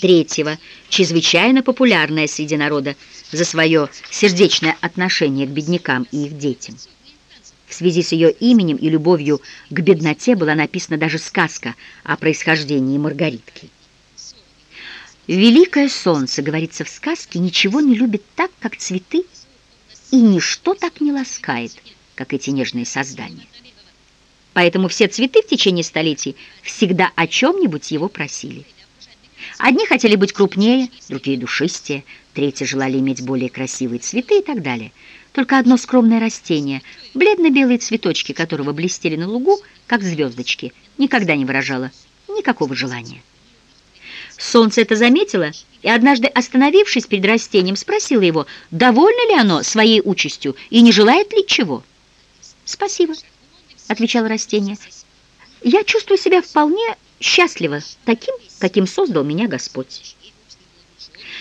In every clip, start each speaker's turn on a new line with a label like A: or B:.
A: третьего, чрезвычайно популярная среди народа за свое сердечное отношение к беднякам и их детям. В связи с ее именем и любовью к бедноте была написана даже сказка о происхождении Маргаритки. «Великое солнце, — говорится в сказке, — ничего не любит так, как цветы, и ничто так не ласкает, как эти нежные создания. Поэтому все цветы в течение столетий всегда о чем-нибудь его просили. Одни хотели быть крупнее, другие — душистее, третьи желали иметь более красивые цветы и так далее. Только одно скромное растение, бледно-белые цветочки которого блестели на лугу, как звездочки, никогда не выражало никакого желания. Солнце это заметило и, однажды остановившись перед растением, спросило его, довольно ли оно своей участью и не желает ли чего. «Спасибо», — отвечало растение. «Я чувствую себя вполне счастливо таким, каким создал меня Господь».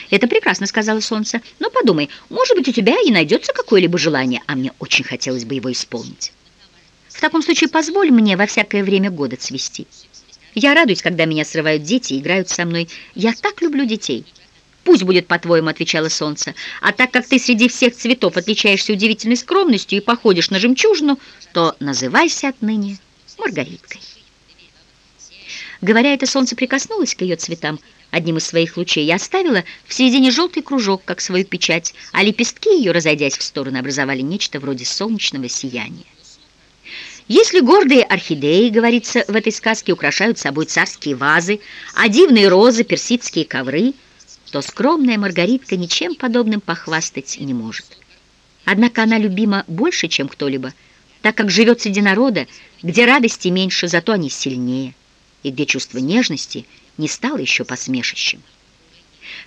A: «Это прекрасно», — сказала солнце. «Но подумай, может быть, у тебя и найдется какое-либо желание, а мне очень хотелось бы его исполнить. В таком случае позволь мне во всякое время года цвести». Я радуюсь, когда меня срывают дети и играют со мной. Я так люблю детей. «Пусть будет, по-твоему», — отвечало солнце. «А так как ты среди всех цветов отличаешься удивительной скромностью и походишь на жемчужину, то называйся отныне Маргариткой». Говоря это, солнце прикоснулось к ее цветам одним из своих лучей и оставило в середине желтый кружок, как свою печать, а лепестки ее, разойдясь в стороны, образовали нечто вроде солнечного сияния. Если гордые орхидеи, говорится в этой сказке, украшают собой царские вазы, а дивные розы, персидские ковры, то скромная Маргаритка ничем подобным похвастать не может. Однако она любима больше, чем кто-либо, так как живет среди народа, где радости меньше, зато они сильнее, и где чувство нежности не стало еще посмешищем.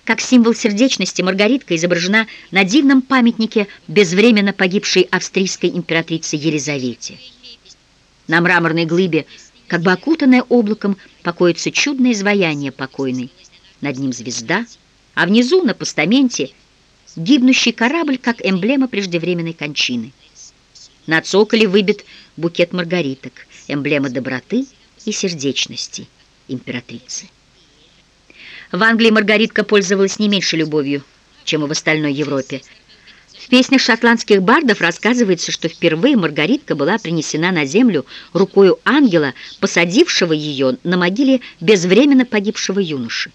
A: Как символ сердечности Маргаритка изображена на дивном памятнике безвременно погибшей австрийской императрице Елизавете. На мраморной глыбе, как бы окутанное облаком, покоится чудное изваяние покойной. Над ним звезда, а внизу, на постаменте, гибнущий корабль, как эмблема преждевременной кончины. На цоколе выбит букет маргариток, эмблема доброты и сердечности императрицы. В Англии Маргаритка пользовалась не меньше любовью, чем и в остальной Европе. В песнях шотландских бардов рассказывается, что впервые Маргаритка была принесена на землю рукою ангела, посадившего ее на могиле безвременно погибшего юноши.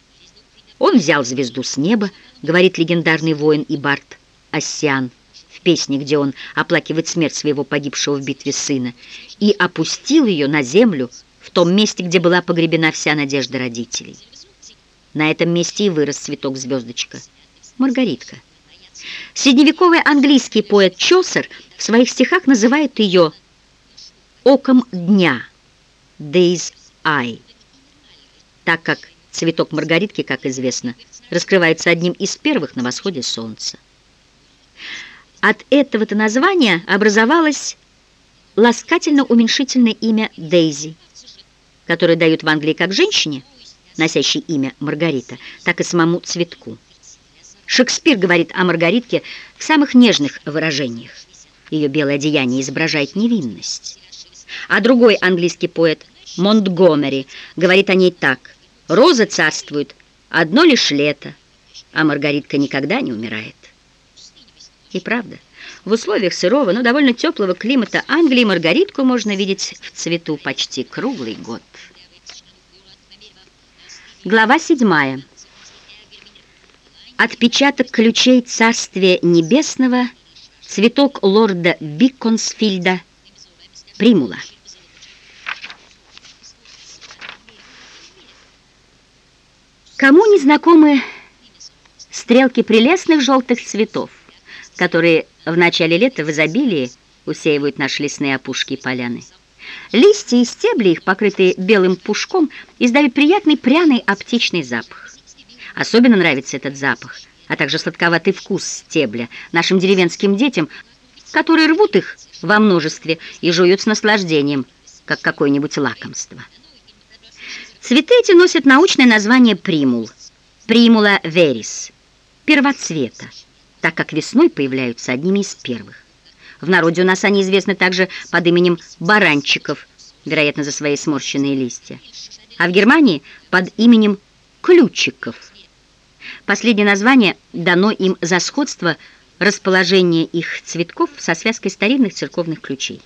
A: Он взял звезду с неба, говорит легендарный воин и бард Оссиан в песне, где он оплакивает смерть своего погибшего в битве сына, и опустил ее на землю в том месте, где была погребена вся надежда родителей. На этом месте и вырос цветок-звездочка, Маргаритка. Средневековый английский поэт Чосер в своих стихах называет ее «оком дня» «day's eye», так как цветок маргаритки, как известно, раскрывается одним из первых на восходе солнца. От этого-то названия образовалось ласкательно-уменьшительное имя Дейзи, которое дают в Англии как женщине, носящей имя Маргарита, так и самому цветку. Шекспир говорит о Маргаритке в самых нежных выражениях. Ее белое одеяние изображает невинность. А другой английский поэт Монтгомери говорит о ней так. «Роза царствует одно лишь лето, а Маргаритка никогда не умирает». И правда, в условиях сырого, но довольно теплого климата Англии Маргаритку можно видеть в цвету почти круглый год. Глава седьмая. Отпечаток ключей Царствия Небесного, цветок лорда Биконсфильда, примула. Кому не знакомы стрелки прелестных желтых цветов, которые в начале лета в изобилии усеивают наши лесные опушки и поляны? Листья и стебли их, покрытые белым пушком, издают приятный пряный аптечный запах. Особенно нравится этот запах, а также сладковатый вкус стебля нашим деревенским детям, которые рвут их во множестве и жуют с наслаждением, как какое-нибудь лакомство. Цветы эти носят научное название примул, примула верис, первоцвета, так как весной появляются одними из первых. В народе у нас они известны также под именем баранчиков, вероятно, за свои сморщенные листья, а в Германии под именем ключиков – Последнее название дано им за сходство расположения их цветков со связкой старинных церковных ключей.